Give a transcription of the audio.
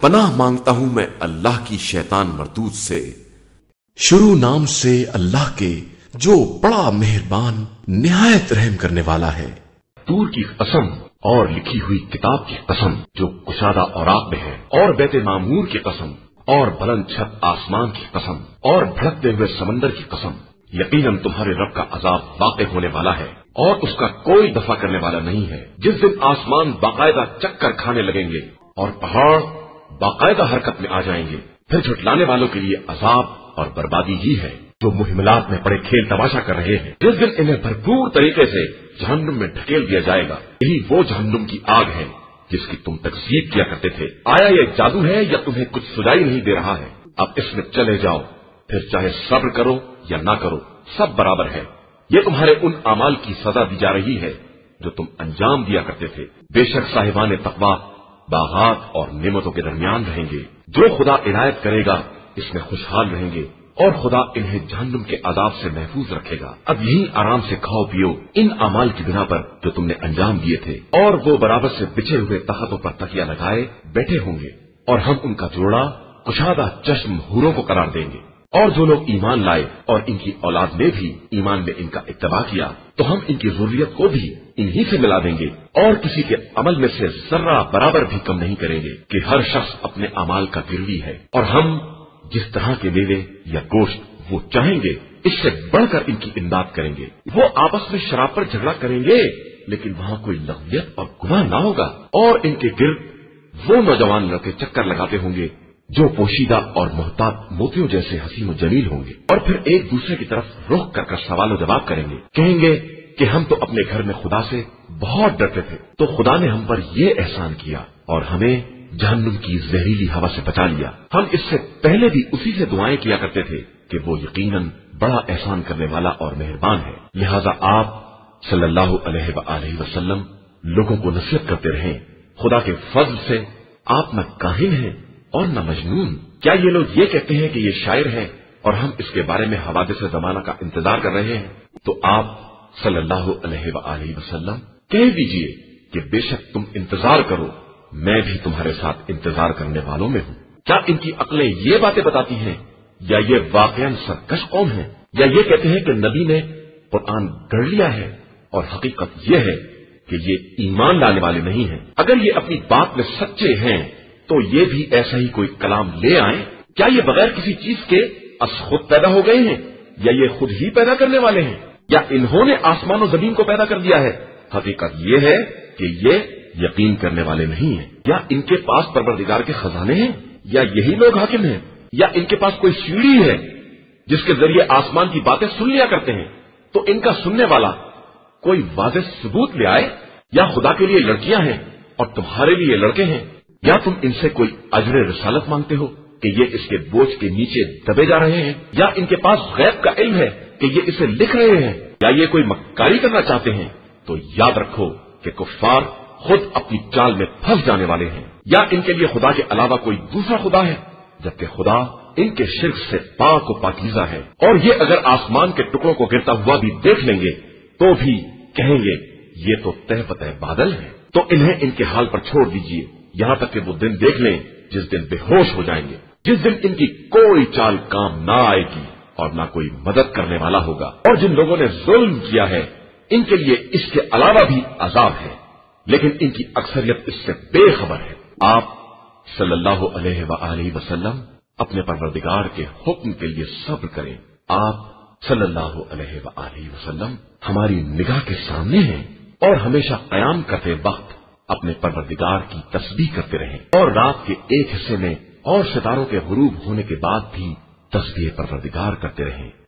پناہ مانگتا ہوں میں اللہ کی شیطان مردود سے۔ شروع نام سے اللہ کے جو بڑا مہربان، نہایت رحم کرنے والا ہے۔ تور کی قسم اور لکھی ہوئی کتاب کی قسم جو کشادہ اور آپ میں ہے، اور بیت معمور کی قسم، اور بلند چھت آسمان کی قسم، اور بھڑکتے ہوئے سمندر کی قسم۔ یقیناً تمہارے رب کا عذاب واقع ہونے والا ہے، اور اس کا کوئی دفاع کرنے والا نہیں ہے۔ جس دن آسمان باقاعدہ چکر کھانے لگیں گے اور پہاڑ باقاعدہ حرکت میں آ جائیں گے۔ پھر جھٹلانے والوں کے لیے عذاب اور بربادی ہی ہے۔ جو مہملات میں پڑے کھیل تماشا کر رہے ہیں، جس دن انہیں بھرپور طریقے سے جہنم میں ڈھکیل دیا جائے گا۔ یہی وہ جہنم کی آگ ہے جس کی تم تقسیب کیا کرتے تھے۔ آیا یہ جادو ہے یا تمہیں کچھ سجائی نہیں دے رہا ہے؟ اب اس میں چلے جاؤ۔ پھر چاہے صبر کرو یا نہ کرو، سب برابر ہے۔ یہ تمہارے ان امال کی سزا دی جا رہی ہے جو تم انجام دیا کرتے تھے۔ بے شک صاحبان تقوا باغات اور نعمتوں کے درمیان رہیں گے۔ جو خدا عنایت کرے گا، اس میں خوشحال رہیں گے اور خدا انہیں جہنم کے عذاب سے محفوظ رکھے گا۔ اب یہی آرام سے کھاؤ پیو ان امال کی بنا پر جو تم نے انجام دیے تھے اور وہ برابر سے بچھے ہوئے تختوں پر تکیا لگائے بیٹھے ہوں گے اور ہم ان کا جوڑا، کشادہ چشم ہوروں کو قرار دیں گے۔ اور جو لوگ ایمان لائے اور ان کی اولاد نے بھی ایمان میں ان کا اتباع کیا، تو ہم ان کی ضروریت کو بھی انہی سے ملا دیں گے۔ اور کسی کے عمل میں سے ذرہ برابر بھی کم نہیں کریں گے کہ ہر شخص اپنے امال کا گروی ہے۔ اور ہم جس طرح کے میوے یا گوشت وہ چاہیں گے، اس سے بڑھ کر ان کی امداد کریں گے۔ وہ آپس میں شراب پر جھگڑا کریں گے، لیکن وہاں کوئی لغویت اور گناہ نہ ہوگا۔ اور ان کے گرد وہ نوجوان لڑکے چکر لگاتے ہوں گے۔ جو پوشیدہ اور محتاط موتیوں جیسے حسین و جمیل ہوں گے۔ اور پھر ایک دوسرے کی طرف رخ کر کر سوال و جواب کریں گے۔ کہیں گے کہ ہم تو اپنے گھر میں خدا سے بہت ڈرتے تھے۔ تو خدا نے ہم پر یہ احسان کیا اور ہمیں جہنم کی زہریلی ہوا سے بچا لیا۔ ہم اس سے پہلے بھی اسی سے دعائیں کیا کرتے تھے کہ وہ یقیناً بڑا احسان کرنے والا اور مہربان ہے۔ لہذا آپ صلی اللہ علیہ وآلہ وسلم لوگوں کو نصیحت کرتے رہیں۔ خدا کے فضل سے آپ نہ کاہن ہیں۔ اور نہ مجنون۔ کیا یہ لوگ یہ کہتے ہیں کہ یہ شاعر ہے اور ہم اس کے بارے میں حوادث زمانہ کا انتظار کر رہے ہیں؟ تو آپ صلی اللہ علیہ وآلہ وسلم کہہ دیجیے کہ بے شک تم انتظار کرو، میں بھی تمہارے ساتھ انتظار کرنے والوں میں ہوں۔ کیا ان کی عقلیں یہ باتیں بتاتی ہیں؟ یا یہ واقع سرکش قوم ہے یا یہ کہتے ہیں کہ نبی نے قرآن گڑ لیا ہے اور حقیقت یہ ہے کہ یہ ایمان لانے والے نہیں ہیں؟ اگر یہ اپنی بات میں سچے ہیں تو یہ بھی ایسا ہی کوئی کلام لے آئیں۔ کیا یہ بغیر کسی چیز کے از خود پیدا ہو گئے ہیں یا یہ خود ہی پیدا کرنے والے ہیں؟ یا انہوں نے آسمان و زمین کو پیدا کر دیا ہے؟ حقیقت یہ ہے کہ یہ یقین کرنے والے نہیں ہیں۔ یا ان کے پاس پروردگار کے خزانے ہیں؟ یا یہی لوگ حاکم ہیں؟ یا ان کے پاس کوئی سیڑھی ہے جس کے ذریعے آسمان کی باتیں سن لیا کرتے ہیں؟ تو ان کا سننے والا کوئی واضح ثبوت لے آئے۔ یا خدا کے لیے لڑکیاں ہیں اور تمہارے لیے لڑکے ہیں۔ یا تم ان سے کوئی اجر رسالت مانگتے ہو کہ یہ اس کے بوجھ کے نیچے دبے جا رہے ہیں، یا ان کے پاس غیب کا علم ہے کہ یہ اسے لکھ رہے ہیں، یا یہ کوئی مکاری کرنا چاہتے ہیں، تو یاد رکھو کہ کفار خود اپنی چال میں پھنس جانے والے ہیں۔ یا ان کے لیے خدا کے علاوہ کوئی دوسرا خدا ہے، جبکہ خدا ان کے شرک سے پاک و پاکیزہ ہے۔ اور یہ اگر آسمان کے ٹکڑوں کو گرتا ہوا بھی دیکھ لیں گے، تو بھی کہیں گے، یہ تو تہ پتہ بادل ہے۔ تو انہیں ان کے حال پر چھوڑ دیجیے۔ یہاں تک کہ وہ دن دیکھ لیں جس دن بے ہوش ہو جائیں گے، جس دن ان کی کوئی چال کام نہ آئے گی اور نہ کوئی مدد کرنے والا ہوگا۔ اور جن لوگوں نے ظلم کیا ہے، ان کے لیے اس کے علاوہ بھی عذاب ہے۔ لیکن ان کی اکثریت اس سے بے خبر ہے۔ آپ صلی اللہ علیہ وآلہ وسلم اپنے پروردگار کے حکم کے لیے صبر کریں۔ آپ صلی اللہ علیہ وآلہ وسلم ہماری نگاہ کے سامنے ہیں اور ہمیشہ قیام کرتے وقت اپنے پروردگار کی تسبیح کرتے رہیں۔ اور رات کے ایک حصے میں اور ستاروں کے غروب ہونے کے بعد بھی تسبیح پروردگار کرتے رہیں۔